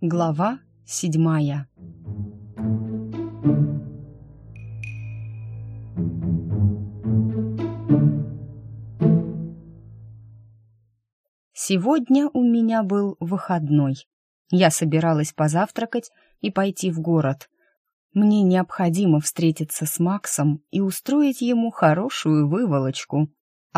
Глава седьмая Сегодня у меня был выходной. Я собиралась позавтракать и пойти в город. Мне необходимо встретиться с Максом и устроить ему хорошую выволочку.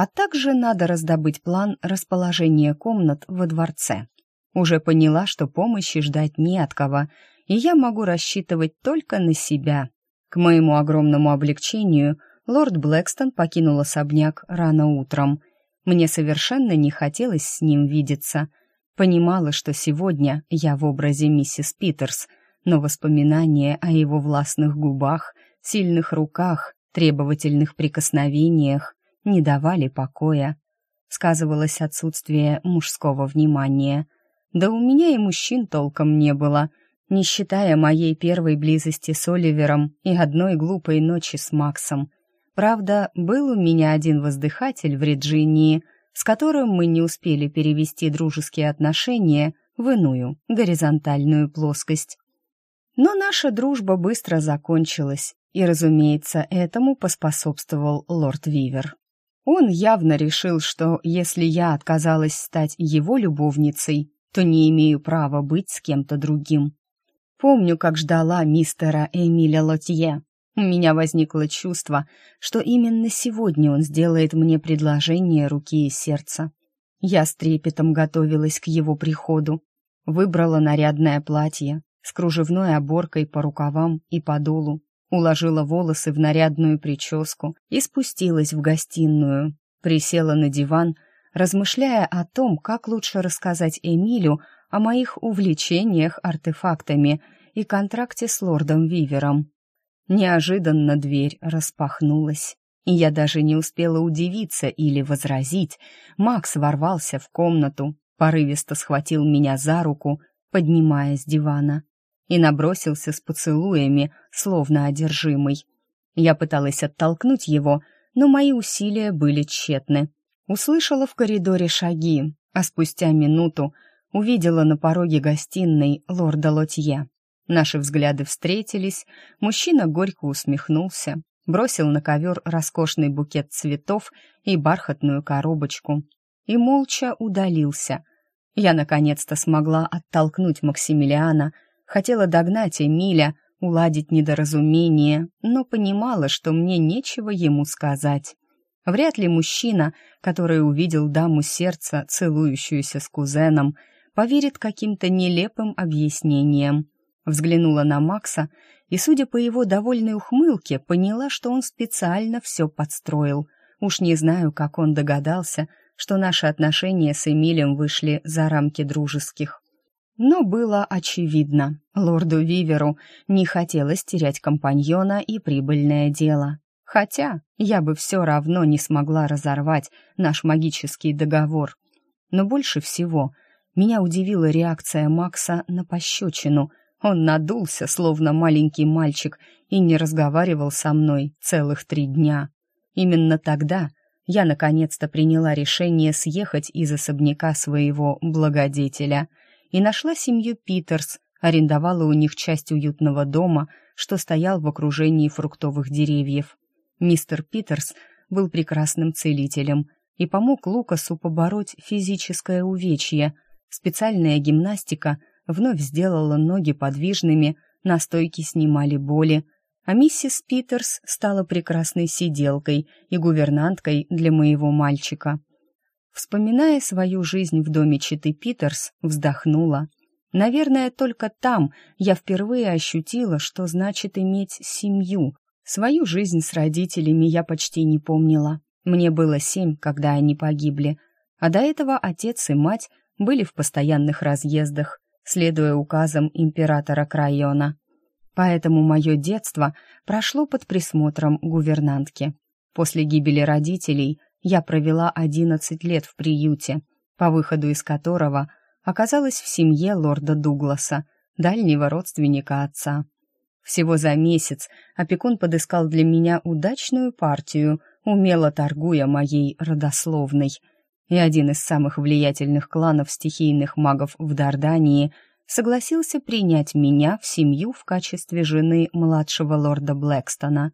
А также надо раздобыть план расположения комнат во дворце. Уже поняла, что помощи ждать не от кого, и я могу рассчитывать только на себя. К моему огромному облегчению лорд Блэкстон покинул особняк рано утром. Мне совершенно не хотелось с ним видеться. Понимала, что сегодня я в образе миссис Питерс, но воспоминания о его властных губах, сильных руках, требовательных прикосновениях не давали покоя. Сказывалось отсутствие мужского внимания — да у меня и мужчин толком не было, не считая моей первой близости с Оливером и одной глупой ночи с Максом. Правда, был у меня один воздыхатель в Реджинии, с которым мы не успели перевести дружеские отношения в иную, горизонтальную плоскость. Но наша дружба быстро закончилась, и, разумеется, этому поспособствовал лорд Вивер. Он явно решил, что если я отказалась стать его любовницей, то не имею права быть с кем-то другим. Помню, как ждала мистера Эмиля Лотье. У меня возникло чувство, что именно сегодня он сделает мне предложение руки и сердца. Я с трепетом готовилась к его приходу. Выбрала нарядное платье с кружевной оборкой по рукавам и по долу, уложила волосы в нарядную прическу и спустилась в гостиную. Присела на диван — размышляя о том, как лучше рассказать Эмилю о моих увлечениях артефактами и контракте с лордом Вивером. Неожиданно дверь распахнулась, и я даже не успела удивиться или возразить. Макс ворвался в комнату, порывисто схватил меня за руку, поднимая с дивана, и набросился с поцелуями, словно одержимый. Я пыталась оттолкнуть его, но мои усилия были тщетны. Услышала в коридоре шаги, а спустя минуту увидела на пороге гостиной лорда Лотье. Наши взгляды встретились, мужчина горько усмехнулся, бросил на ковер роскошный букет цветов и бархатную коробочку и молча удалился. Я наконец-то смогла оттолкнуть Максимилиана, хотела догнать Эмиля, уладить недоразумение, но понимала, что мне нечего ему сказать. Вряд ли мужчина, который увидел даму сердца, целующуюся с кузеном, поверит каким-то нелепым объяснениям. Взглянула на Макса и, судя по его довольной ухмылке, поняла, что он специально все подстроил. Уж не знаю, как он догадался, что наши отношения с Эмилем вышли за рамки дружеских. Но было очевидно, лорду Виверу не хотелось терять компаньона и прибыльное дело. Хотя я бы все равно не смогла разорвать наш магический договор. Но больше всего меня удивила реакция Макса на пощечину. Он надулся, словно маленький мальчик, и не разговаривал со мной целых три дня. Именно тогда я наконец-то приняла решение съехать из особняка своего благодетеля и нашла семью Питерс, арендовала у них часть уютного дома, что стоял в окружении фруктовых деревьев. Мистер Питерс был прекрасным целителем и помог Лукасу побороть физическое увечье. Специальная гимнастика вновь сделала ноги подвижными, настойки снимали боли, а миссис Питерс стала прекрасной сиделкой и гувернанткой для моего мальчика. Вспоминая свою жизнь в доме Читы Питерс, вздохнула. Наверное, только там я впервые ощутила, что значит иметь семью, Свою жизнь с родителями я почти не помнила. Мне было семь, когда они погибли, а до этого отец и мать были в постоянных разъездах, следуя указам императора Крайона. Поэтому мое детство прошло под присмотром гувернантки. После гибели родителей я провела одиннадцать лет в приюте, по выходу из которого оказалась в семье лорда Дугласа, дальнего родственника отца. Всего за месяц опекун подыскал для меня удачную партию, умело торгуя моей родословной. И один из самых влиятельных кланов стихийных магов в Дардании согласился принять меня в семью в качестве жены младшего лорда Блэкстона.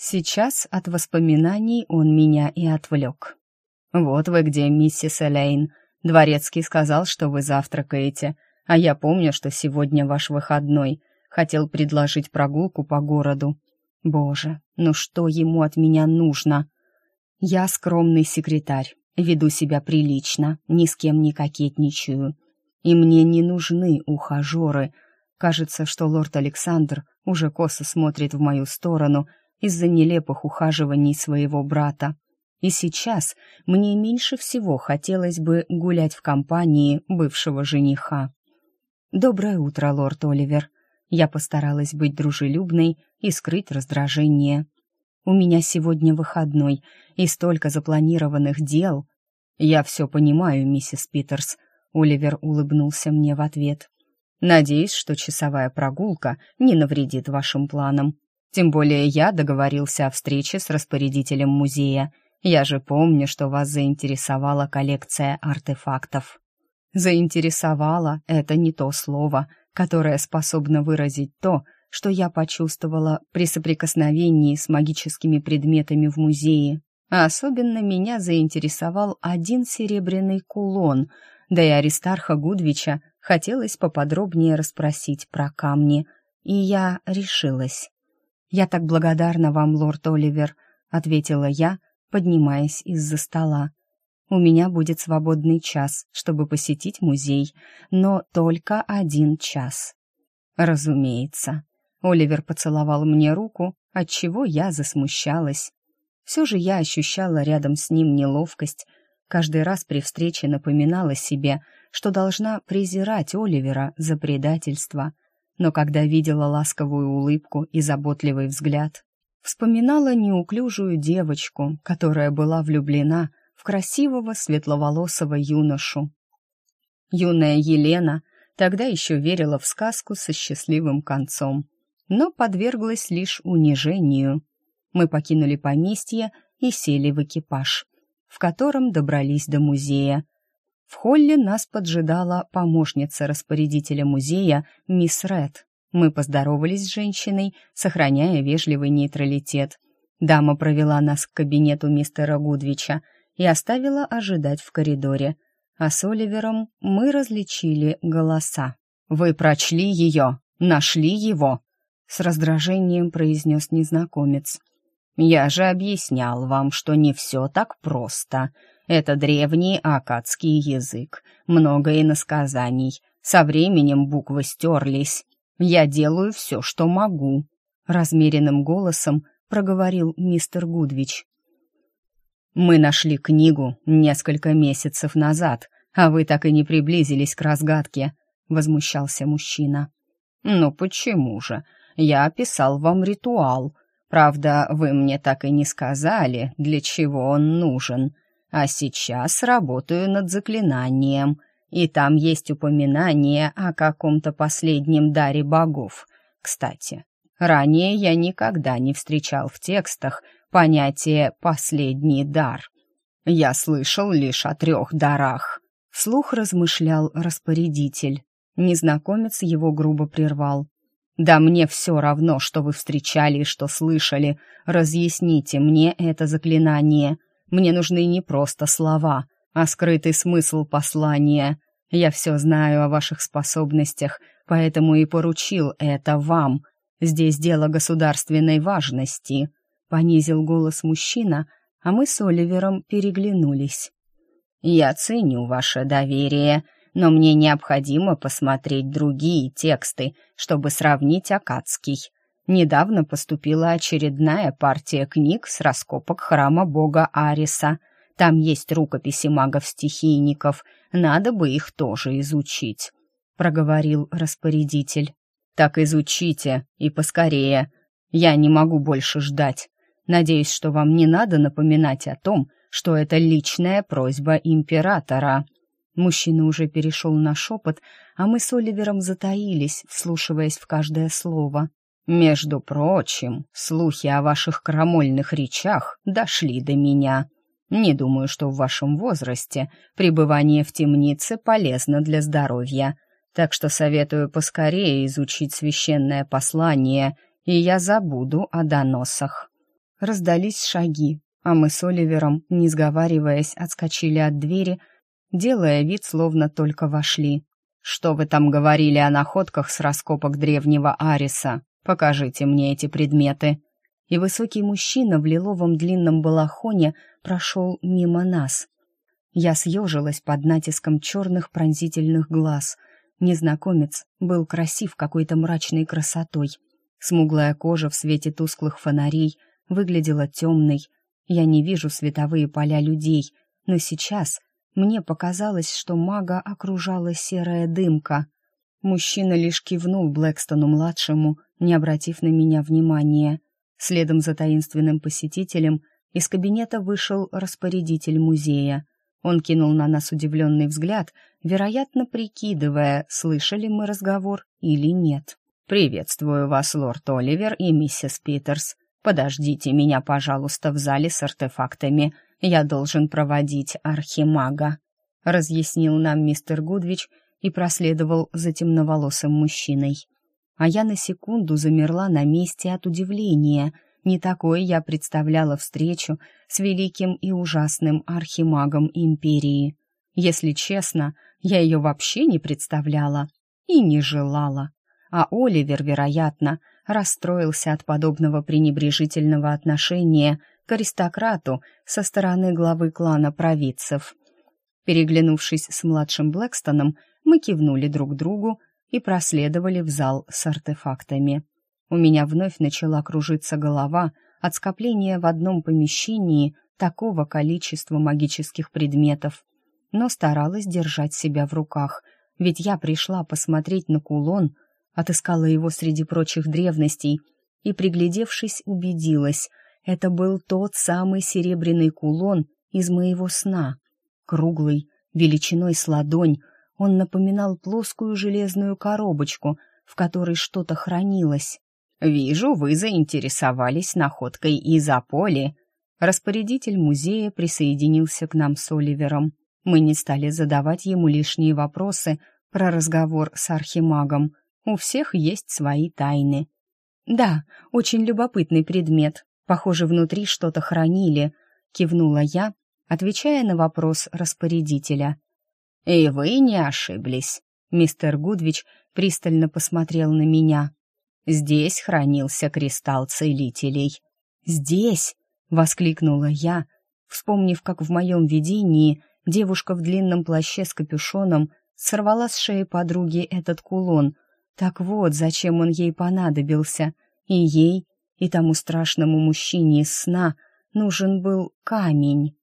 Сейчас от воспоминаний он меня и отвлек. «Вот вы где, миссис Элейн. Дворецкий сказал, что вы завтракаете, а я помню, что сегодня ваш выходной. Хотел предложить прогулку по городу. Боже, ну что ему от меня нужно? Я скромный секретарь, веду себя прилично, ни с кем не кокетничаю. И мне не нужны ухажеры. Кажется, что лорд Александр уже косо смотрит в мою сторону из-за нелепых ухаживаний своего брата. И сейчас мне меньше всего хотелось бы гулять в компании бывшего жениха. «Доброе утро, лорд Оливер». Я постаралась быть дружелюбной и скрыть раздражение. «У меня сегодня выходной и столько запланированных дел». «Я все понимаю, миссис Питерс», — Оливер улыбнулся мне в ответ. «Надеюсь, что часовая прогулка не навредит вашим планам. Тем более я договорился о встрече с распорядителем музея. Я же помню, что вас заинтересовала коллекция артефактов». «Заинтересовала» — это не то слово, которое способно выразить то, что я почувствовала при соприкосновении с магическими предметами в музее. Особенно меня заинтересовал один серебряный кулон, да и Аристарха Гудвича хотелось поподробнее расспросить про камни, и я решилась. «Я так благодарна вам, лорд Оливер», — ответила я, поднимаясь из-за стола. «У меня будет свободный час, чтобы посетить музей, но только один час». «Разумеется». Оливер поцеловал мне руку, отчего я засмущалась. Все же я ощущала рядом с ним неловкость. Каждый раз при встрече напоминала себе, что должна презирать Оливера за предательство. Но когда видела ласковую улыбку и заботливый взгляд, вспоминала неуклюжую девочку, которая была влюблена в красивого светловолосого юношу. Юная Елена тогда еще верила в сказку со счастливым концом, но подверглась лишь унижению. Мы покинули поместье и сели в экипаж, в котором добрались до музея. В холле нас поджидала помощница распорядителя музея, мисс Ред. Мы поздоровались с женщиной, сохраняя вежливый нейтралитет. Дама провела нас к кабинету мистера Гудвича и оставила ожидать в коридоре. А с Оливером мы различили голоса. «Вы прочли ее? Нашли его?» С раздражением произнес незнакомец. «Я же объяснял вам, что не все так просто. Это древний акадский язык, много иносказаний. Со временем буквы стерлись. Я делаю все, что могу», — размеренным голосом проговорил мистер Гудвич. «Мы нашли книгу несколько месяцев назад, а вы так и не приблизились к разгадке», — возмущался мужчина. «Ну почему же? Я описал вам ритуал. Правда, вы мне так и не сказали, для чего он нужен. А сейчас работаю над заклинанием, и там есть упоминание о каком-то последнем даре богов. Кстати, ранее я никогда не встречал в текстах понятие «последний дар». Я слышал лишь о трех дарах. Вслух размышлял распорядитель. Незнакомец его грубо прервал. «Да мне все равно, что вы встречали и что слышали. Разъясните мне это заклинание. Мне нужны не просто слова, а скрытый смысл послания. Я все знаю о ваших способностях, поэтому и поручил это вам. Здесь дело государственной важности», — понизил голос мужчина, а мы с Оливером переглянулись. «Я ценю ваше доверие», но мне необходимо посмотреть другие тексты, чтобы сравнить Акадский. Недавно поступила очередная партия книг с раскопок храма бога Ариса. Там есть рукописи магов-стихийников, надо бы их тоже изучить», — проговорил распорядитель. «Так изучите, и поскорее. Я не могу больше ждать. Надеюсь, что вам не надо напоминать о том, что это личная просьба императора». Мужчина уже перешел на шепот, а мы с Оливером затаились, вслушиваясь в каждое слово. Между прочим, слухи о ваших крамольных речах дошли до меня. Не думаю, что в вашем возрасте пребывание в темнице полезно для здоровья, так что советую поскорее изучить священное послание, и я забуду о доносах». Раздались шаги, а мы с Оливером, не сговариваясь, отскочили от двери, делая вид, словно только вошли. «Что вы там говорили о находках с раскопок древнего Ариса? Покажите мне эти предметы». И высокий мужчина в лиловом длинном балахоне прошел мимо нас. Я съежилась под натиском черных пронзительных глаз. Незнакомец был красив какой-то мрачной красотой. Смуглая кожа в свете тусклых фонарей выглядела темной. Я не вижу световые поля людей, но сейчас мне показалось, что мага окружала серая дымка. Мужчина лишь кивнул Блэкстону-младшему, не обратив на меня внимания. Следом за таинственным посетителем из кабинета вышел распорядитель музея. Он кинул на нас удивленный взгляд, вероятно, прикидывая, слышали мы разговор или нет. «Приветствую вас, лорд Оливер и миссис Питерс. Подождите меня, пожалуйста, в зале с артефактами я должен проводить архимага», — разъяснил нам мистер Гудвич и проследовал за темноволосым мужчиной. А я на секунду замерла на месте от удивления. Не такое я представляла встречу с великим и ужасным архимагом империи. Если честно, я ее вообще не представляла и не желала. А Оливер, вероятно, расстроился от подобного пренебрежительного отношения к аристократу со стороны главы клана провидцев. Переглянувшись с младшим Блэкстоном, мы кивнули друг другу и проследовали в зал с артефактами. У меня вновь начала кружиться голова от скопления в одном помещении такого количества магических предметов, но старалась держать себя в руках, ведь я пришла посмотреть на кулон, отыскала его среди прочих древностей и, приглядевшись, убедилась, это был тот самый серебряный кулон из моего сна. Круглый, величиной с ладонь, он напоминал плоскую железную коробочку, в которой что-то хранилось. «Вижу, вы заинтересовались находкой из Аполи». Распорядитель музея присоединился к нам с Оливером. Мы не стали задавать ему лишние вопросы про разговор с архимагом. У всех есть свои тайны. «Да, очень любопытный предмет. Похоже, внутри что-то хранили», — кивнула я, отвечая на вопрос распорядителя. «И вы не ошиблись», — мистер Гудвич пристально посмотрел на меня. «Здесь хранился кристалл целителей». «Здесь?» — воскликнула я, вспомнив, как в моем видении девушка в длинном плаще с капюшоном сорвала с шеи подруги этот кулон. Так вот, зачем он ей понадобился. И ей, и тому страшному мужчине из сна нужен был камень.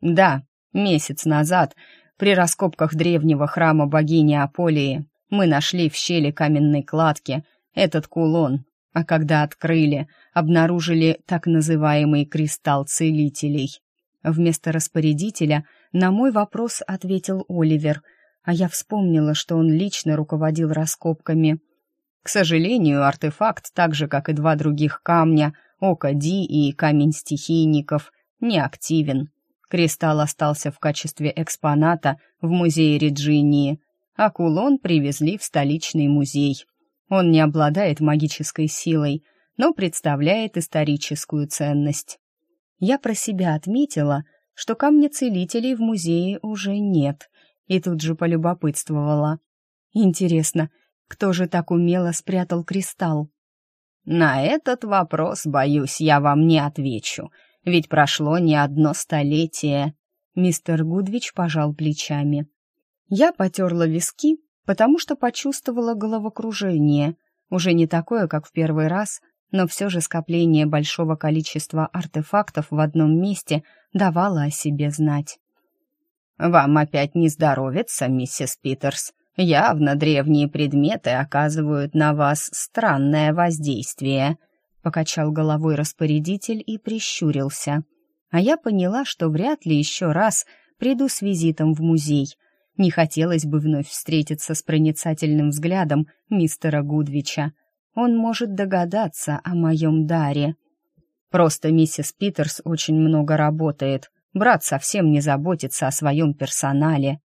«Да, месяц назад при раскопках древнего храма богини Аполии мы нашли в щели каменной кладки этот кулон, а когда открыли, обнаружили так называемый кристалл целителей. Вместо распорядителя на мой вопрос ответил Оливер, а я вспомнила, что он лично руководил раскопками. К сожалению, артефакт, так же как и два других камня, Ока Ди и камень стихийников, не активен. Кристалл остался в качестве экспоната в музее Реджинии, а кулон привезли в столичный музей. Он не обладает магической силой, но представляет историческую ценность. Я про себя отметила, что камня целителей в музее уже нет, и тут же полюбопытствовала. Интересно, кто же так умело спрятал кристалл? На этот вопрос, боюсь, я вам не отвечу, ведь прошло не одно столетие. Мистер Гудвич пожал плечами. Я потерла виски, потому что почувствовала головокружение. Уже не такое, как в первый раз, но все же скопление большого количества артефактов в одном месте давало о себе знать. «Вам опять не здоровится, миссис Питерс. Явно древние предметы оказывают на вас странное воздействие», покачал головой распорядитель и прищурился. А я поняла, что вряд ли еще раз приду с визитом в музей. Не хотелось бы вновь встретиться с проницательным взглядом мистера Гудвича. он может догадаться о моем даре. Просто миссис Питерс очень много работает. Брат совсем не заботится о своем персонале.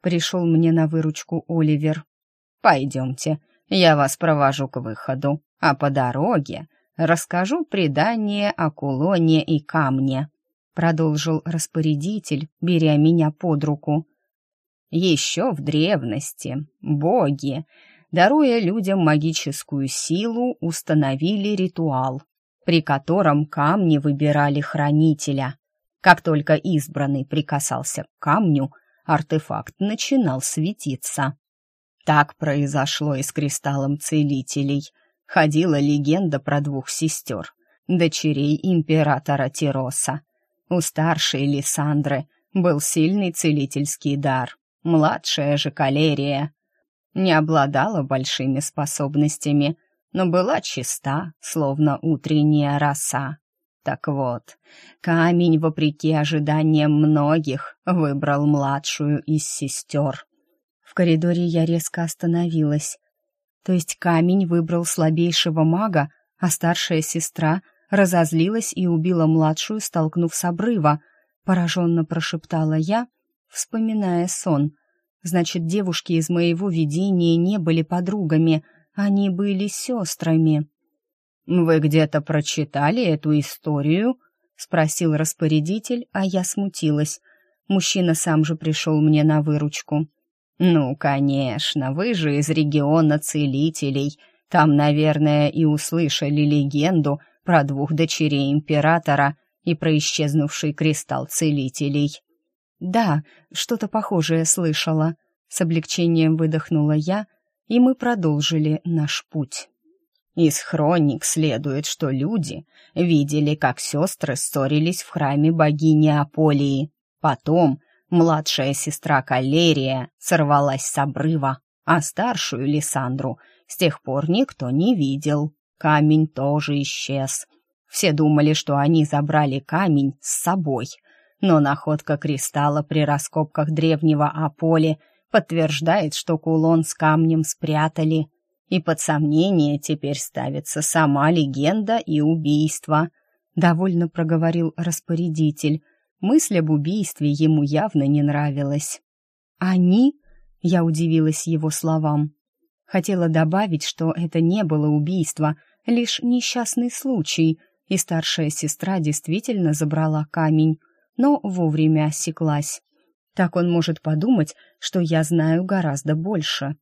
Пришел мне на выручку Оливер. «Пойдемте, я вас провожу к выходу, а по дороге расскажу предание о кулоне и камне», продолжил распорядитель, беря меня под руку. Еще в древности боги, даруя людям магическую силу, установили ритуал, при котором камни выбирали хранителя. Как только избранный прикасался к камню, артефакт начинал светиться. Так произошло и с кристаллом целителей. Ходила легенда про двух сестер, дочерей императора Тироса. У старшей Лиссандры был сильный целительский дар, младшая же Калерия не обладала большими способностями, но была чиста, словно утренняя роса. Так вот, камень, вопреки ожиданиям многих, выбрал младшую из сестер. В коридоре я резко остановилась. То есть камень выбрал слабейшего мага, а старшая сестра разозлилась и убила младшую, столкнув с обрыва, пораженно прошептала я, вспоминая сон. Значит, девушки из моего видения не были подругами, они были сестрами. «Вы где-то прочитали эту историю?» — спросил распорядитель, а я смутилась. Мужчина сам же пришел мне на выручку. «Ну, конечно, вы же из региона целителей. Там, наверное, и услышали легенду про двух дочерей императора и про исчезнувший кристалл целителей». «Да, что-то похожее слышала», — с облегчением выдохнула я, и мы продолжили наш путь. Из хроник следует, что люди видели, как сестры ссорились в храме богини Аполии. Потом младшая сестра Калерия сорвалась с обрыва, а старшую Лиссандру с тех пор никто не видел. Камень тоже исчез. Все думали, что они забрали камень с собой, но находка кристалла при раскопках древнего Аполи подтверждает, что кулон с камнем спрятали — и под сомнение теперь ставится сама легенда и убийство», — довольно проговорил распорядитель. Мысль об убийстве ему явно не нравилась. «Они?» — я удивилась его словам. Хотела добавить, что это не было убийство, лишь несчастный случай, и старшая сестра действительно забрала камень, но вовремя осеклась. Так он может подумать, что я знаю гораздо больше.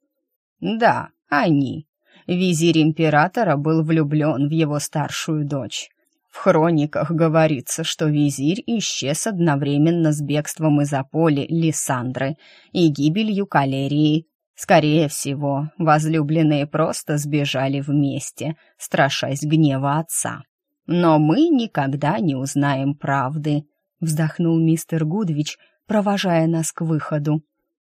«Да, они. Визирь императора был влюблен в его старшую дочь. В хрониках говорится, что визирь исчез одновременно с бегством из Аполи Лиссандры и гибелью Калерии. Скорее всего, возлюбленные просто сбежали вместе, страшась гнева отца. Но мы никогда не узнаем правды, вздохнул мистер Гудвич, провожая нас к выходу.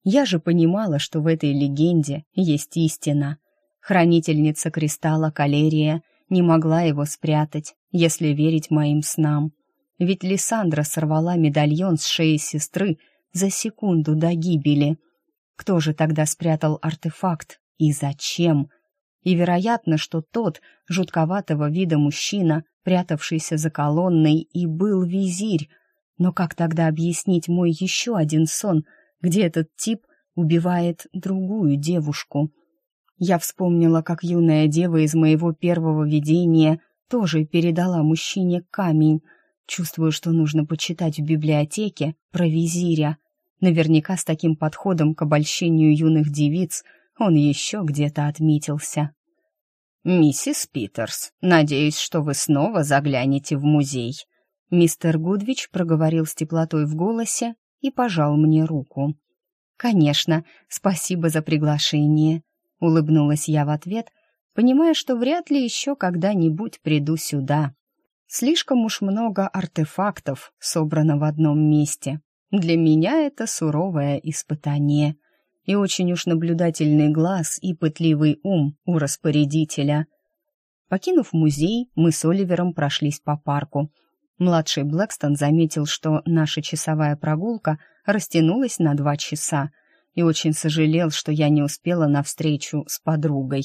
Я же понимала, что в этой легенде есть истина. Хранительница кристалла Калерия не могла его спрятать, если верить моим снам. Ведь Лиссандра сорвала медальон с шеи сестры за секунду до гибели. Кто же тогда спрятал артефакт и зачем? И вероятно, что тот жутковатого вида мужчина, прятавшийся за колонной, и был визирь. Но как тогда объяснить мой еще один сон — где этот тип убивает другую девушку. Я вспомнила, как юная дева из моего первого видения тоже передала мужчине камень. Чувствую, что нужно почитать в библиотеке про визиря. Наверняка с таким подходом к обольщению юных девиц он еще где-то отметился. «Миссис Питерс, надеюсь, что вы снова заглянете в музей», Мистер Гудвич проговорил с теплотой в голосе и пожал мне руку. «Конечно, спасибо за приглашение», — улыбнулась я в ответ, понимая, что вряд ли еще когда-нибудь приду сюда. Слишком уж много артефактов собрано в одном месте. Для меня это суровое испытание. И очень уж наблюдательный глаз и пытливый ум у распорядителя. Покинув музей, мы с Оливером прошлись по парку — Младший Блэкстон заметил, что наша часовая прогулка растянулась на два часа и очень сожалел, что я не успела на встречу с подругой.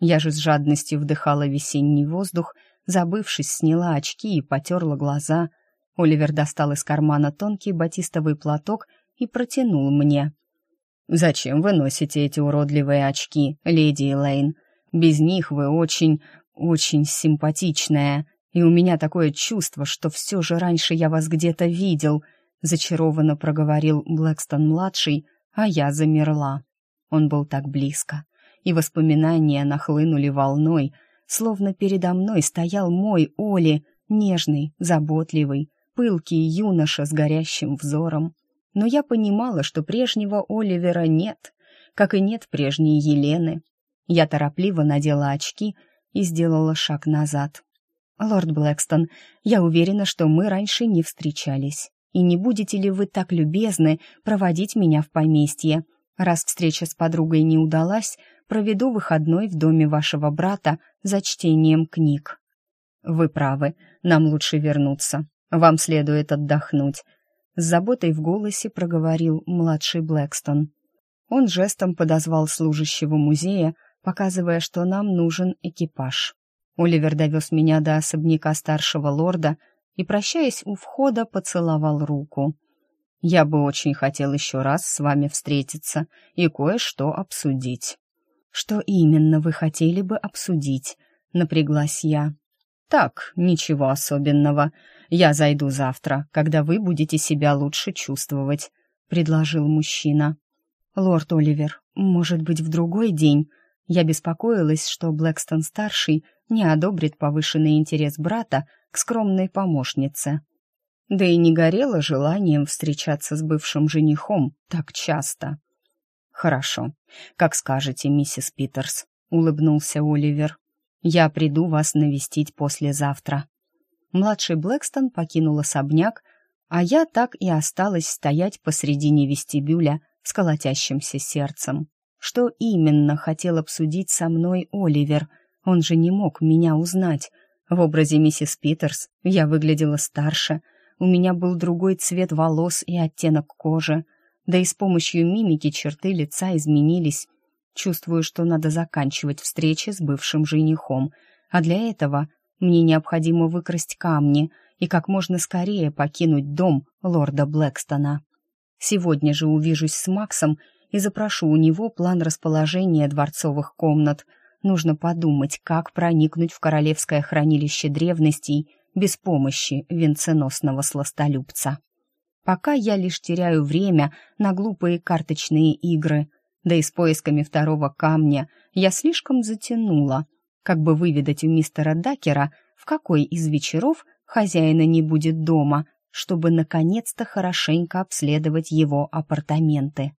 Я же с жадностью вдыхала весенний воздух, забывшись, сняла очки и потерла глаза. Оливер достал из кармана тонкий батистовый платок и протянул мне. «Зачем вы носите эти уродливые очки, леди Элейн? Без них вы очень, очень симпатичная, и у меня такое чувство, что все же раньше я вас где-то видел», зачарованно проговорил Блэкстон-младший, а я замерла. Он был так близко, и воспоминания нахлынули волной, словно передо мной стоял мой Оли, нежный, заботливый, пылкий юноша с горящим взором. Но я понимала, что прежнего Оливера нет, как и нет прежней Елены. Я торопливо надела очки и сделала шаг назад. «Лорд Блэкстон, я уверена, что мы раньше не встречались. И не будете ли вы так любезны проводить меня в поместье? Раз встреча с подругой не удалась, проведу выходной в доме вашего брата за чтением книг». «Вы правы, нам лучше вернуться. Вам следует отдохнуть», — с заботой в голосе проговорил младший Блэкстон. Он жестом подозвал служащего музея, показывая, что нам нужен экипаж. Оливер довез меня до особняка старшего лорда и, прощаясь у входа, поцеловал руку. «Я бы очень хотел еще раз с вами встретиться и кое-что обсудить». «Что именно вы хотели бы обсудить?» — напряглась я. «Так, ничего особенного. Я зайду завтра, когда вы будете себя лучше чувствовать», — предложил мужчина. «Лорд Оливер, может быть, в другой день?» Я беспокоилась, что Блэкстон-старший не одобрит повышенный интерес брата к скромной помощнице. Да и не горело желанием встречаться с бывшим женихом так часто. «Хорошо, как скажете, миссис Питерс», — улыбнулся Оливер. «Я приду вас навестить послезавтра». Младший Блэкстон покинул особняк, а я так и осталась стоять посредине вестибюля с колотящимся сердцем. Что именно хотел обсудить со мной Оливер? Он же не мог меня узнать. В образе миссис Питерс я выглядела старше, у меня был другой цвет волос и оттенок кожи, да и с помощью мимики черты лица изменились. Чувствую, что надо заканчивать встречи с бывшим женихом, а для этого мне необходимо выкрасть камни и как можно скорее покинуть дом лорда Блэкстона. Сегодня же увижусь с Максом и запрошу у него план расположения дворцовых комнат. Нужно подумать, как проникнуть в королевское хранилище древностей без помощи венценосного сластолюбца. Пока я лишь теряю время на глупые карточные игры, да и с поисками второго камня я слишком затянула, как бы выведать у мистера Дакера, в какой из вечеров хозяина не будет дома, чтобы наконец-то хорошенько обследовать его апартаменты.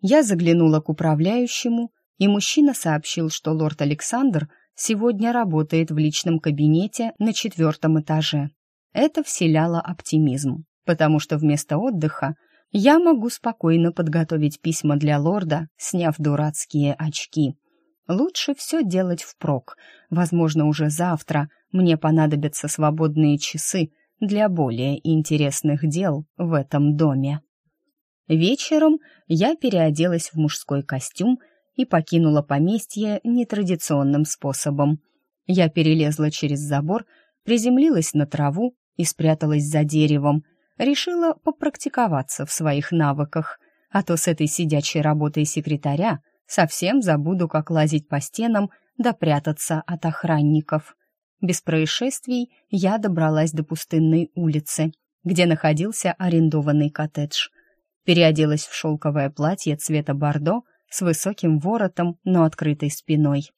Я заглянула к управляющему, и мужчина сообщил, что лорд Александр сегодня работает в личном кабинете на четвертом этаже. Это вселяло оптимизм, потому что вместо отдыха я могу спокойно подготовить письма для лорда, сняв дурацкие очки. Лучше все делать впрок. Возможно, уже завтра мне понадобятся свободные часы для более интересных дел в этом доме. Вечером я переоделась в мужской костюм и покинула поместье нетрадиционным способом. Я перелезла через забор, приземлилась на траву и спряталась за деревом. Решила попрактиковаться в своих навыках, а то с этой сидячей работой секретаря совсем забуду, как лазить по стенам да прятаться от охранников. Без происшествий я добралась до пустынной улицы, где находился арендованный коттедж — переоделась в шелковое платье цвета бордо с высоким воротом, но открытой спиной.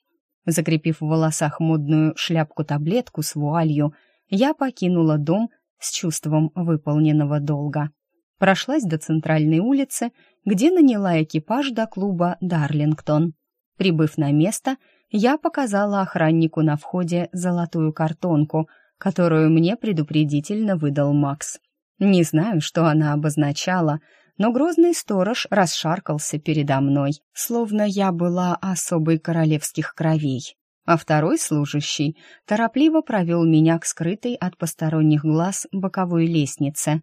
Закрепив в волосах модную шляпку-таблетку с вуалью, я покинула дом с чувством выполненного долга. Прошлась до центральной улицы, где наняла экипаж до клуба «Дарлингтон». Прибыв на место, я показала охраннику на входе золотую картонку, которую мне предупредительно выдал Макс. Не знаю, что она обозначала, но грозный сторож расшаркался передо мной, словно я была особой королевских кровей. А второй служащий торопливо провел меня к скрытой от посторонних глаз боковой лестнице.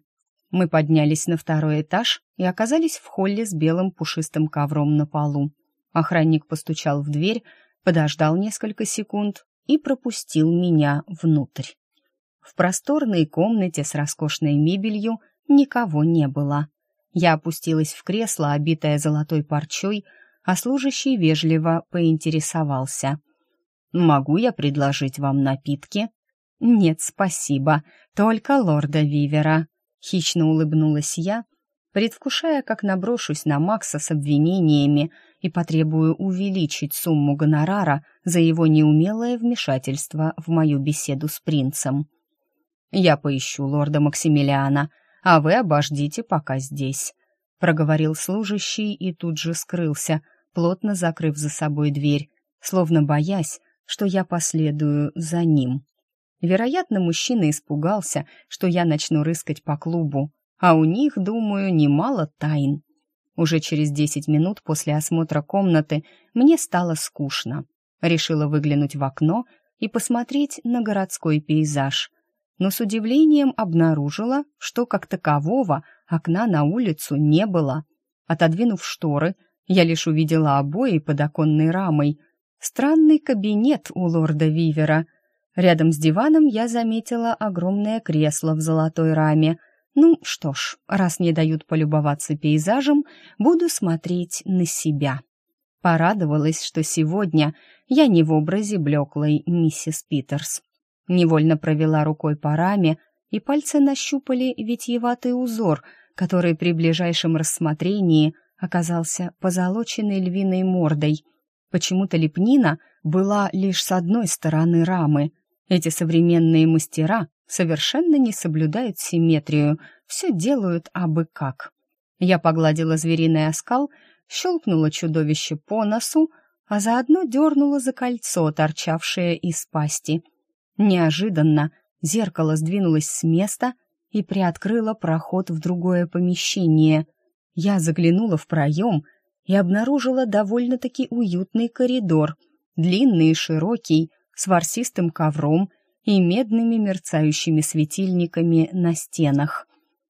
Мы поднялись на второй этаж и оказались в холле с белым пушистым ковром на полу. Охранник постучал в дверь, подождал несколько секунд и пропустил меня внутрь. В просторной комнате с роскошной мебелью никого не было. Я опустилась в кресло, обитое золотой парчой, а служащий вежливо поинтересовался. «Могу я предложить вам напитки?» «Нет, спасибо, только лорда Вивера», — хищно улыбнулась я, предвкушая, как наброшусь на Макса с обвинениями и потребую увеличить сумму гонорара за его неумелое вмешательство в мою беседу с принцем. «Я поищу лорда Максимилиана, а вы обождите пока здесь», — проговорил служащий и тут же скрылся, плотно закрыв за собой дверь, словно боясь, что я последую за ним. Вероятно, мужчина испугался, что я начну рыскать по клубу, а у них, думаю, немало тайн. Уже через десять минут после осмотра комнаты мне стало скучно. Решила выглянуть в окно и посмотреть на городской пейзаж. Но с удивлением обнаружила, что как такового окна на улицу не было. Отодвинув шторы, я лишь увидела обои под оконной рамой. Странный кабинет у лорда Вивера — Рядом с диваном я заметила огромное кресло в золотой раме. Ну что ж, раз не дают полюбоваться пейзажем, буду смотреть на себя. Порадовалась, что сегодня я не в образе блеклой миссис Питерс. Невольно провела рукой по раме, и пальцы нащупали витьеватый узор, который при ближайшем рассмотрении оказался позолоченной львиной мордой. Почему-то лепнина была лишь с одной стороны рамы — эти современные мастера совершенно не соблюдают симметрию, все делают абы как. Я погладила звериный оскал, щелкнула чудовище по носу, а заодно дернула за кольцо, торчавшее из пасти. Неожиданно зеркало сдвинулось с места и приоткрыло проход в другое помещение. Я заглянула в проем и обнаружила довольно-таки уютный коридор, длинный и широкий, с ворсистым ковром и медными мерцающими светильниками на стенах.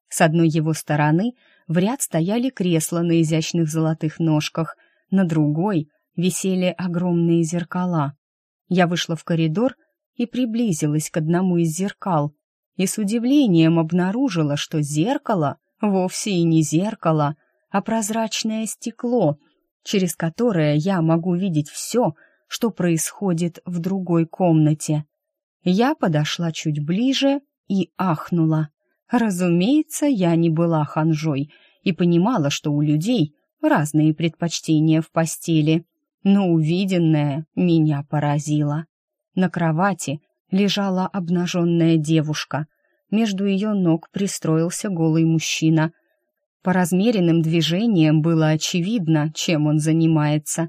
С одной его стороны в ряд стояли кресла на изящных золотых ножках, на другой висели огромные зеркала. Я вышла в коридор и приблизилась к одному из зеркал, и с удивлением обнаружила, что зеркало вовсе и не зеркало, а прозрачное стекло, через которое я могу видеть все, что происходит в другой комнате. Я подошла чуть ближе и ахнула. Разумеется, я не была ханжой и понимала, что у людей разные предпочтения в постели, но увиденное меня поразило. На кровати лежала обнаженная девушка. Между ее ног пристроился голый мужчина. По размеренным движениям было очевидно, чем он занимается.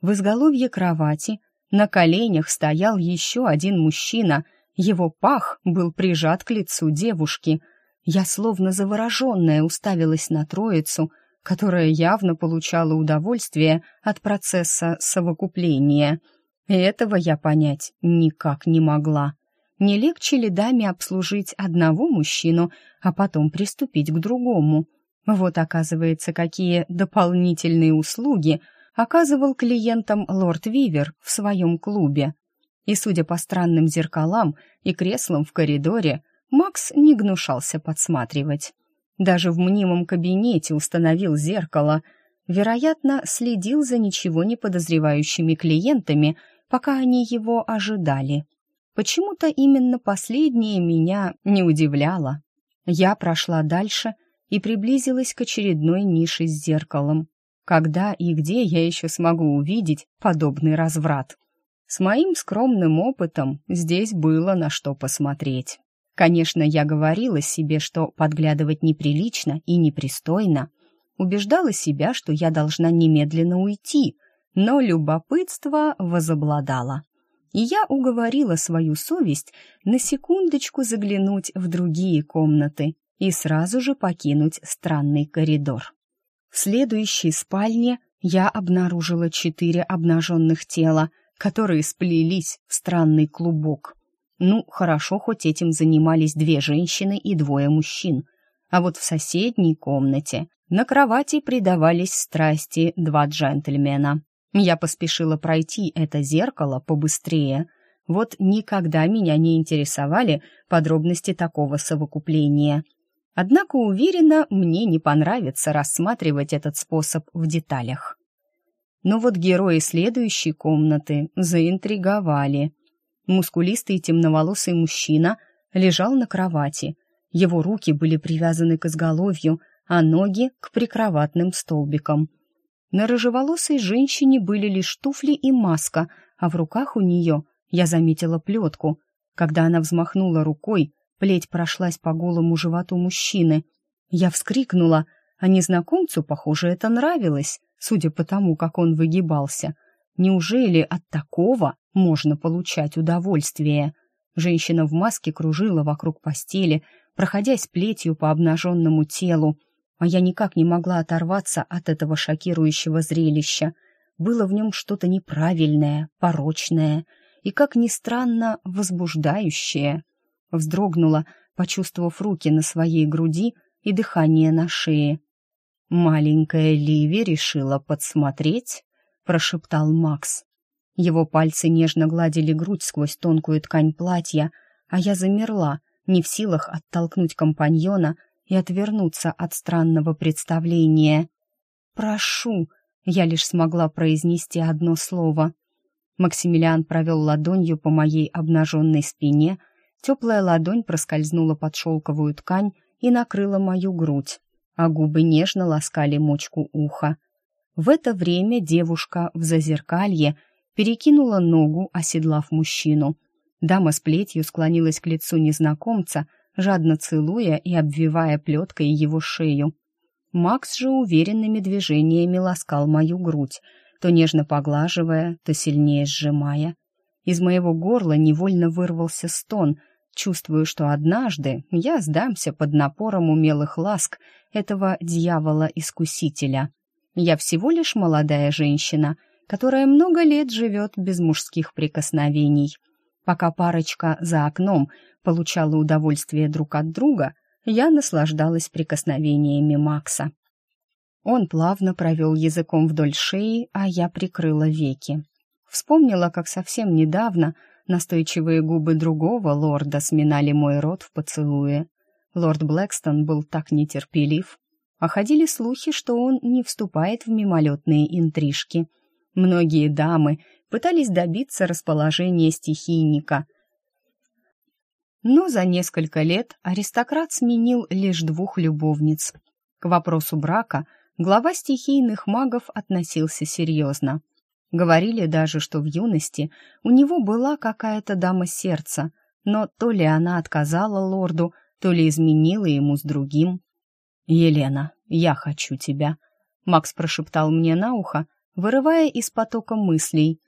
В изголовье кровати на коленях стоял еще один мужчина. Его пах был прижат к лицу девушки. Я словно завороженная уставилась на троицу, которая явно получала удовольствие от процесса совокупления. Этого я понять никак не могла. Не легче ли даме обслужить одного мужчину, а потом приступить к другому? Вот, оказывается, какие дополнительные услуги — оказывал клиентам лорд Вивер в своем клубе. И, судя по странным зеркалам и креслам в коридоре, Макс не гнушался подсматривать. Даже в мнимом кабинете установил зеркало. Вероятно, следил за ничего не подозревающими клиентами, пока они его ожидали. Почему-то именно последнее меня не удивляло. Я прошла дальше и приблизилась к очередной нише с зеркалом. Когда и где я еще смогу увидеть подобный разврат? С моим скромным опытом здесь было на что посмотреть. Конечно, я говорила себе, что подглядывать неприлично и непристойно. Убеждала себя, что я должна немедленно уйти, но любопытство возобладало. И я уговорила свою совесть на секундочку заглянуть в другие комнаты и сразу же покинуть странный коридор. В следующей спальне я обнаружила четыре обнаженных тела, которые сплелись в странный клубок. Ну, хорошо, хоть этим занимались две женщины и двое мужчин. А вот в соседней комнате на кровати предавались страсти два джентльмена. Я поспешила пройти это зеркало побыстрее. Вот никогда меня не интересовали подробности такого совокупления. Однако, уверена, мне не понравится рассматривать этот способ в деталях. Но вот герои следующей комнаты заинтриговали. Мускулистый темноволосый мужчина лежал на кровати. Его руки были привязаны к изголовью, а ноги — к прикроватным столбикам. На рыжеволосой женщине были лишь туфли и маска, а в руках у нее я заметила плетку. Когда она взмахнула рукой, плеть прошлась по голому животу мужчины. Я вскрикнула, а незнакомцу, похоже, это нравилось, судя по тому, как он выгибался. Неужели от такого можно получать удовольствие? Женщина в маске кружила вокруг постели, проходясь плетью по обнаженному телу, а я никак не могла оторваться от этого шокирующего зрелища. Было в нем что-то неправильное, порочное и, как ни странно, возбуждающее. Вздрогнула, почувствовав руки на своей груди и дыхание на шее. «Маленькая Ливи решила подсмотреть», — прошептал Макс. Его пальцы нежно гладили грудь сквозь тонкую ткань платья, а я замерла, не в силах оттолкнуть компаньона и отвернуться от странного представления. «Прошу», — я лишь смогла произнести одно слово. Максимилиан провел ладонью по моей обнаженной спине, теплая ладонь проскользнула под шелковую ткань и накрыла мою грудь, а губы нежно ласкали мочку уха. В это время девушка в зазеркалье перекинула ногу, оседлав мужчину. Дама с плетью склонилась к лицу незнакомца — жадно целуя и обвивая плеткой его шею. Макс же уверенными движениями ласкал мою грудь, то нежно поглаживая, то сильнее сжимая. Из моего горла невольно вырвался стон, чувствую, что однажды я сдамся под напором умелых ласк этого дьявола-искусителя. Я всего лишь молодая женщина, которая много лет живет без мужских прикосновений. Пока парочка за окном получала удовольствие друг от друга, я наслаждалась прикосновениями Макса. Он плавно провел языком вдоль шеи, а я прикрыла веки. Вспомнила, как совсем недавно настойчивые губы другого лорда сминали мой рот в поцелуе. Лорд Блэкстон был так нетерпелив, а ходили слухи, что он не вступает в мимолетные интрижки. Многие дамы пытались добиться расположения стихийника, но за несколько лет аристократ сменил лишь двух любовниц. К вопросу брака глава стихийных магов относился серьезно. Говорили даже, что в юности у него была какая-то дама сердца, но то ли она отказала лорду, то ли изменила ему с другим. «Елена, я хочу тебя», — Макс прошептал мне на ухо, вырывая из потока мыслей.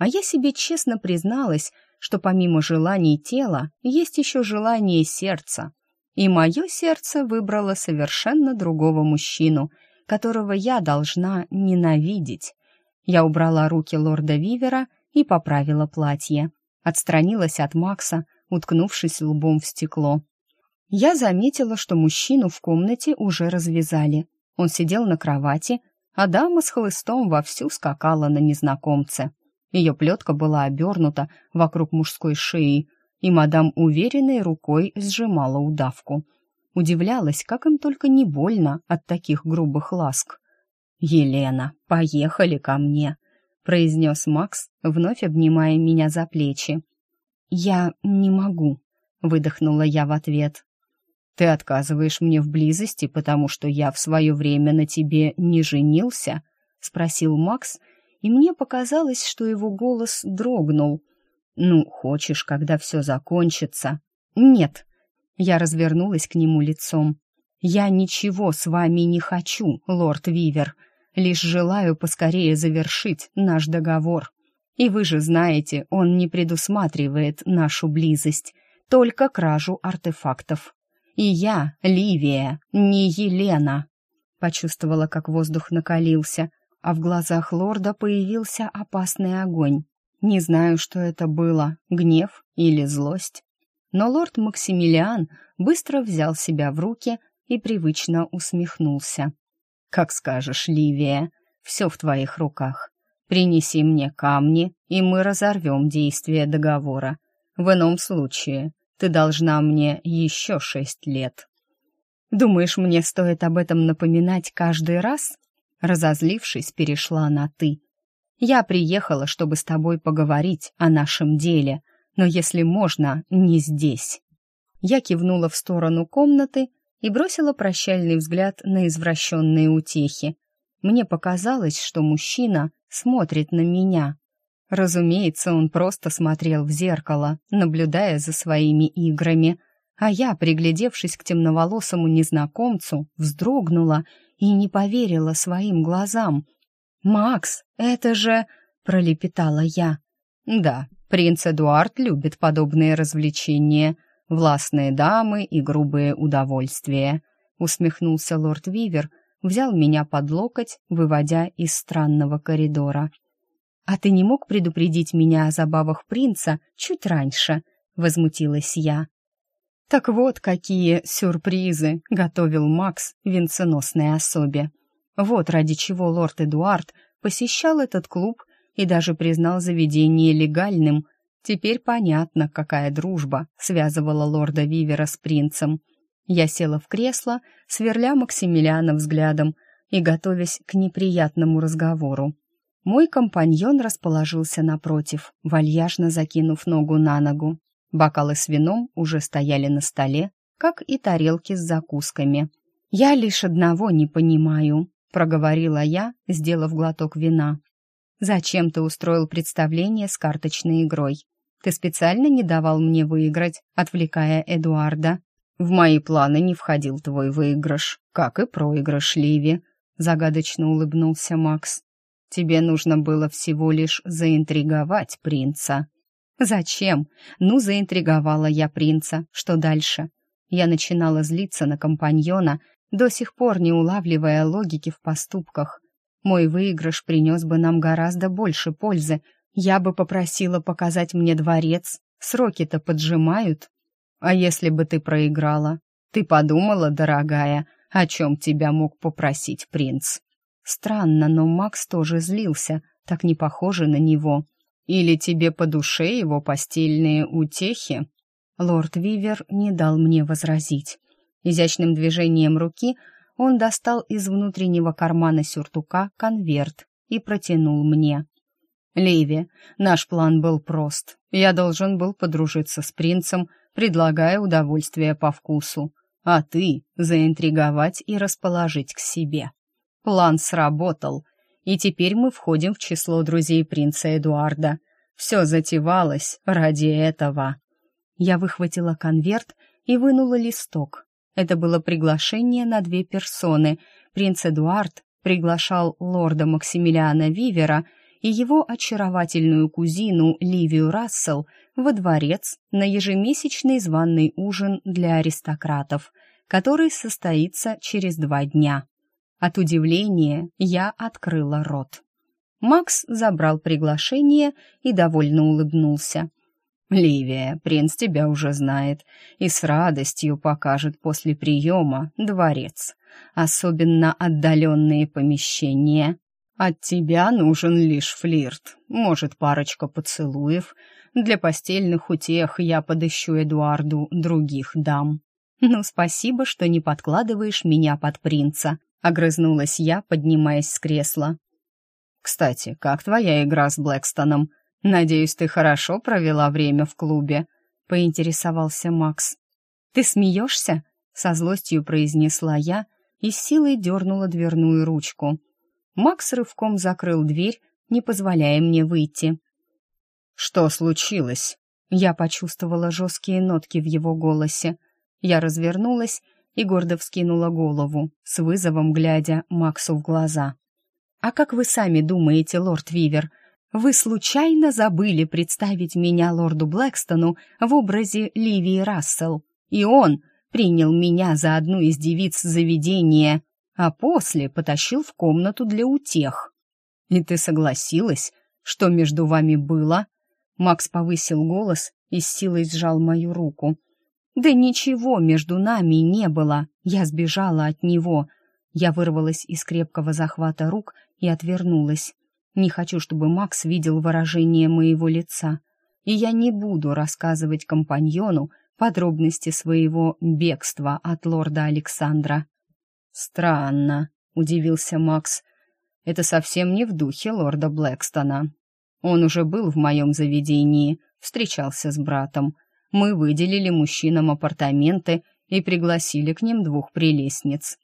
А я себе честно призналась, что помимо желаний тела есть еще желание сердца. И мое сердце выбрало совершенно другого мужчину, которого я должна ненавидеть. Я убрала руки лорда Вивера и поправила платье. Отстранилась от Макса, уткнувшись лбом в стекло. Я заметила, что мужчину в комнате уже развязали. Он сидел на кровати, а дама с хлыстом вовсю скакала на незнакомце. Ее плетка была обернута вокруг мужской шеи, и мадам уверенной рукой сжимала удавку. Удивлялась, как им только не больно от таких грубых ласк. «Елена, поехали ко мне», — произнес Макс, вновь обнимая меня за плечи. «Я не могу», — выдохнула я в ответ. «Ты отказываешь мне в близости, потому что я в свое время на тебе не женился?» — спросил Макс, и мне показалось, что его голос дрогнул. «Ну, хочешь, когда все закончится?» «Нет». Я развернулась к нему лицом. «Я ничего с вами не хочу, лорд Вивер. Лишь желаю поскорее завершить наш договор. И вы же знаете, он не предусматривает нашу близость, только кражу артефактов. И я, Ливия, не Елена». Почувствовала, как воздух накалился, а в глазах лорда появился опасный огонь. Не знаю, что это было, гнев или злость. Но лорд Максимилиан быстро взял себя в руки и привычно усмехнулся. «Как скажешь, Ливия, все в твоих руках. Принеси мне камни, и мы разорвем действие договора. В ином случае ты должна мне еще шесть лет». «Думаешь, мне стоит об этом напоминать каждый раз?» Разозлившись, перешла на «ты». «Я приехала, чтобы с тобой поговорить о нашем деле, но если можно, не здесь». Я кивнула в сторону комнаты и бросила прощальный взгляд на извращенные утехи. Мне показалось, что мужчина смотрит на меня. Разумеется, он просто смотрел в зеркало, наблюдая за своими играми, а я, приглядевшись к темноволосому незнакомцу, вздрогнула и не поверила своим глазам. «Макс, это же...» — пролепетала я. «Да, принц Эдуард любит подобные развлечения», властные дамы и грубые удовольствия», — усмехнулся лорд Вивер, взял меня под локоть, выводя из странного коридора. «А ты не мог предупредить меня о забавах принца чуть раньше?» — возмутилась я. Так вот, какие сюрпризы готовил Макс венценосной особе. Вот ради чего лорд Эдуард посещал этот клуб и даже признал заведение легальным — Теперь понятно, какая дружба связывала лорда Вивера с принцем. Я села в кресло, сверля Максимилиана взглядом и готовясь к неприятному разговору. Мой компаньон расположился напротив, вальяжно закинув ногу на ногу. Бокалы с вином уже стояли на столе, как и тарелки с закусками. «Я лишь одного не понимаю», — проговорила я, сделав глоток вина. «Зачем ты устроил представление с карточной игрой? Ты специально не давал мне выиграть, отвлекая Эдуарда. В мои планы не входил твой выигрыш, как и проигрыш Ливи, загадочно улыбнулся Макс. Тебе нужно было всего лишь заинтриговать принца. Зачем? Ну, заинтриговала я принца. Что дальше? Я начинала злиться на компаньона, до сих пор не улавливая логики в поступках. Мой выигрыш принес бы нам гораздо больше пользы, я бы попросила показать мне дворец. Сроки-то поджимают. А если бы ты проиграла? Ты подумала, дорогая, о чем тебя мог попросить принц? Странно, но Макс тоже злился, так не похоже на него. Или тебе по душе его постельные утехи? Лорд Вивер не дал мне возразить. Изящным движением руки он достал из внутреннего кармана сюртука конверт и протянул мне. Ливи, наш план был прост. Я должен был подружиться с принцем, предлагая удовольствие по вкусу, а ты заинтриговать и расположить к себе. План сработал, и теперь мы входим в число друзей принца Эдуарда. Все затевалось ради этого. Я выхватила конверт и вынула листок. Это было приглашение на две персоны. Принц Эдуард приглашал лорда Максимилиана Вивера — и его очаровательную кузину Ливию Рассел во дворец на ежемесячный званный ужин для аристократов, который состоится через два дня. От удивления я открыла рот. Макс забрал приглашение и довольно улыбнулся. «Ливия, принц тебя уже знает и с радостью покажет после приема дворец, особенно отдаленные помещения, от тебя нужен лишь флирт, может, парочка поцелуев. Для постельных утех я подыщу Эдуарду других дам. Ну, спасибо, что не подкладываешь меня под принца, огрызнулась я, поднимаясь с кресла. Кстати, как твоя игра с Блэкстоном? Надеюсь, ты хорошо провела время в клубе, поинтересовался Макс. Ты смеешься? со злостью произнесла я и силой дернула дверную ручку. Макс рывком закрыл дверь, не позволяя мне выйти. «Что случилось?» Я почувствовала жесткие нотки в его голосе. Я развернулась и гордо вскинула голову, с вызовом глядя Максу в глаза. «А как вы сами думаете, лорд Вивер, вы случайно забыли представить меня лорду Блэкстону в образе Ливии Рассел, и он принял меня за одну из девиц заведения?» а после потащил в комнату для утех. И ты согласилась, что между вами было? Макс повысил голос и с силой сжал мою руку. Да ничего между нами не было. Я сбежала от него. Я вырвалась из крепкого захвата рук и отвернулась. Не хочу, чтобы Макс видел выражение моего лица, и я не буду рассказывать компаньону подробности своего бегства от лорда Александра. «Странно», — удивился Макс. «Это совсем не в духе лорда Блэкстона. Он уже был в моем заведении, встречался с братом. Мы выделили мужчинам апартаменты и пригласили к ним двух прелестниц.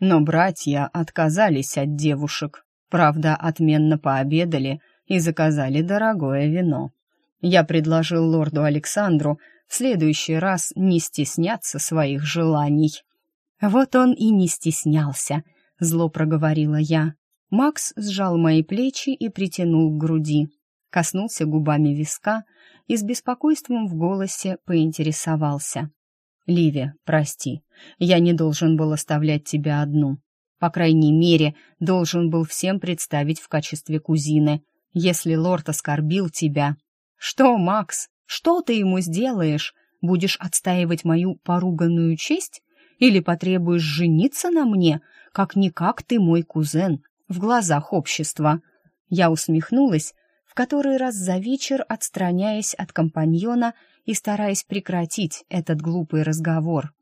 Но братья отказались от девушек. Правда, отменно пообедали и заказали дорогое вино. Я предложил лорду Александру в следующий раз не стесняться своих желаний. Вот он и не стеснялся, зло проговорила я. Макс сжал мои плечи и притянул к груди, коснулся губами виска и с беспокойством в голосе поинтересовался. «Ливи, прости, я не должен был оставлять тебя одну. По крайней мере, должен был всем представить в качестве кузины. Если лорд оскорбил тебя...» «Что, Макс, что ты ему сделаешь? Будешь отстаивать мою поруганную честь? Или потребуешь жениться на мне? Как-никак ты мой кузен, в глазах общества». Я усмехнулась, который раз за вечер отстраняясь от компаньона и стараясь прекратить этот глупый разговор.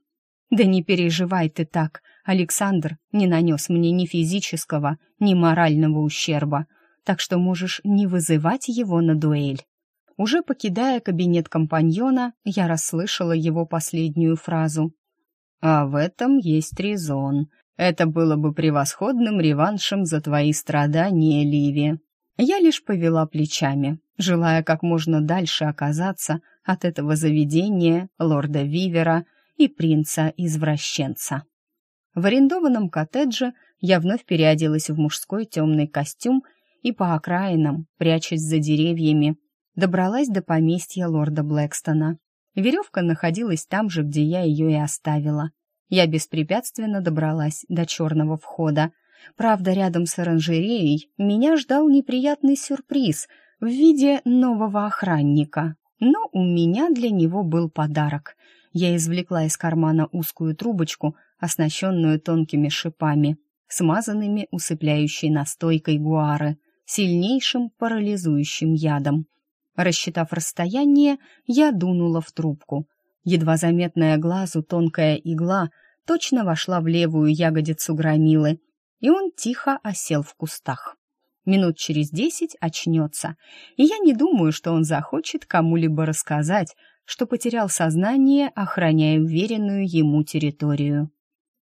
«Да не переживай ты так, Александр не нанес мне ни физического, ни морального ущерба, так что можешь не вызывать его на дуэль». Уже покидая кабинет компаньона, я расслышала его последнюю фразу. «А в этом есть резон. Это было бы превосходным реваншем за твои страдания, Ливи». Я лишь повела плечами, желая как можно дальше оказаться от этого заведения, лорда Вивера и принца-извращенца. В арендованном коттедже я вновь переоделась в мужской темный костюм и по окраинам, прячась за деревьями, добралась до поместья лорда Блэкстона. Веревка находилась там же, где я ее и оставила. Я беспрепятственно добралась до черного входа. Правда, рядом с оранжереей меня ждал неприятный сюрприз в виде нового охранника. Но у меня для него был подарок. Я извлекла из кармана узкую трубочку, оснащенную тонкими шипами, смазанными усыпляющей настойкой гуары, сильнейшим парализующим ядом. Рассчитав расстояние, я дунула в трубку. Едва заметная глазу тонкая игла точно вошла в левую ягодицу громилы, и он тихо осел в кустах минут через десять очнется, и я не думаю, что он захочет кому-либо рассказать, что потерял сознание, охраняя уверенную ему территорию.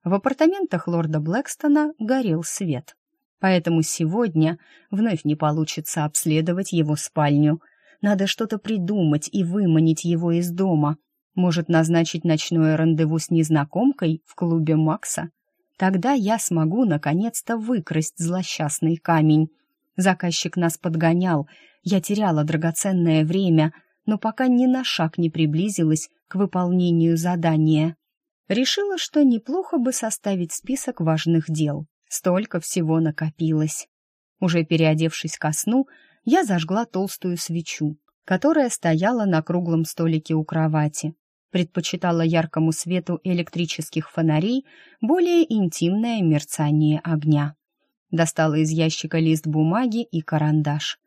В апартаментах лорда Блэкстона горел свет, поэтому сегодня вновь не получится обследовать его спальню. Надо что-то придумать и выманить его из дома. Может, назначить ночное рандеву с незнакомкой в клубе Макса? Тогда я смогу наконец-то выкрасть злосчастный камень Заказчик нас подгонял, я теряла драгоценное время, но пока ни на шаг не приблизилась к выполнению задания. Решила, что неплохо бы составить список важных дел. Столько всего накопилось. Уже переодевшись ко сну, я зажгла толстую свечу, которая стояла на круглом столике у кровати. Предпочитала яркому свету электрических фонарей более интимное мерцание огня достала из ящика лист бумаги и карандаш.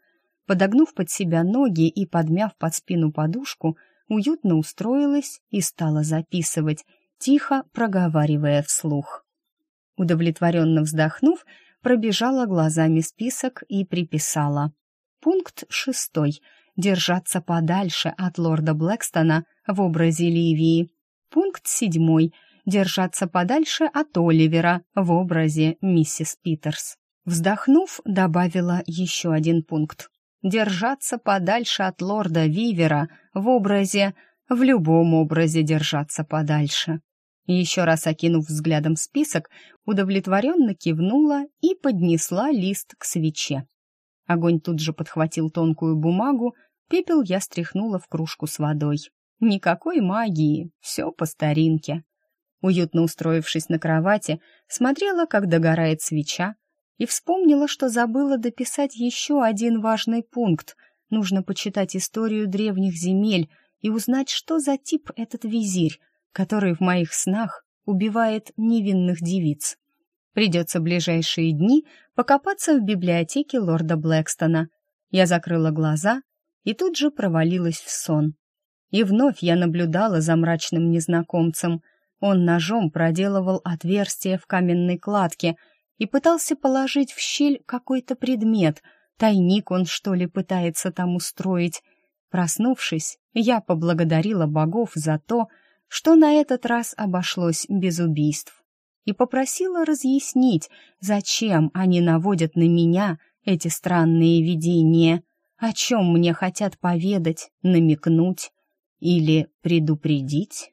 Подогнув под себя ноги и подмяв под спину подушку, уютно устроилась и стала записывать, тихо проговаривая вслух. Удовлетворенно вздохнув, пробежала глазами список и приписала. Пункт шестой. Держаться подальше от лорда Блэкстона в образе Ливии. Пункт седьмой держаться подальше от Оливера в образе миссис Питерс. Вздохнув, добавила еще один пункт. Держаться подальше от лорда Вивера в образе, в любом образе держаться подальше. Еще раз окинув взглядом список, удовлетворенно кивнула и поднесла лист к свече. Огонь тут же подхватил тонкую бумагу, пепел я стряхнула в кружку с водой. Никакой магии, все по старинке уютно устроившись на кровати, смотрела, как догорает свеча, и вспомнила, что забыла дописать еще один важный пункт. Нужно почитать историю древних земель и узнать, что за тип этот визирь, который в моих снах убивает невинных девиц. Придется ближайшие дни покопаться в библиотеке лорда Блэкстона. Я закрыла глаза и тут же провалилась в сон. И вновь я наблюдала за мрачным незнакомцем. Он ножом проделывал отверстие в каменной кладке и пытался положить в щель какой-то предмет. Тайник он, что ли, пытается там устроить. Проснувшись, я поблагодарила богов за то, что на этот раз обошлось без убийств, и попросила разъяснить, зачем они наводят на меня эти странные видения, о чем мне хотят поведать, намекнуть или предупредить.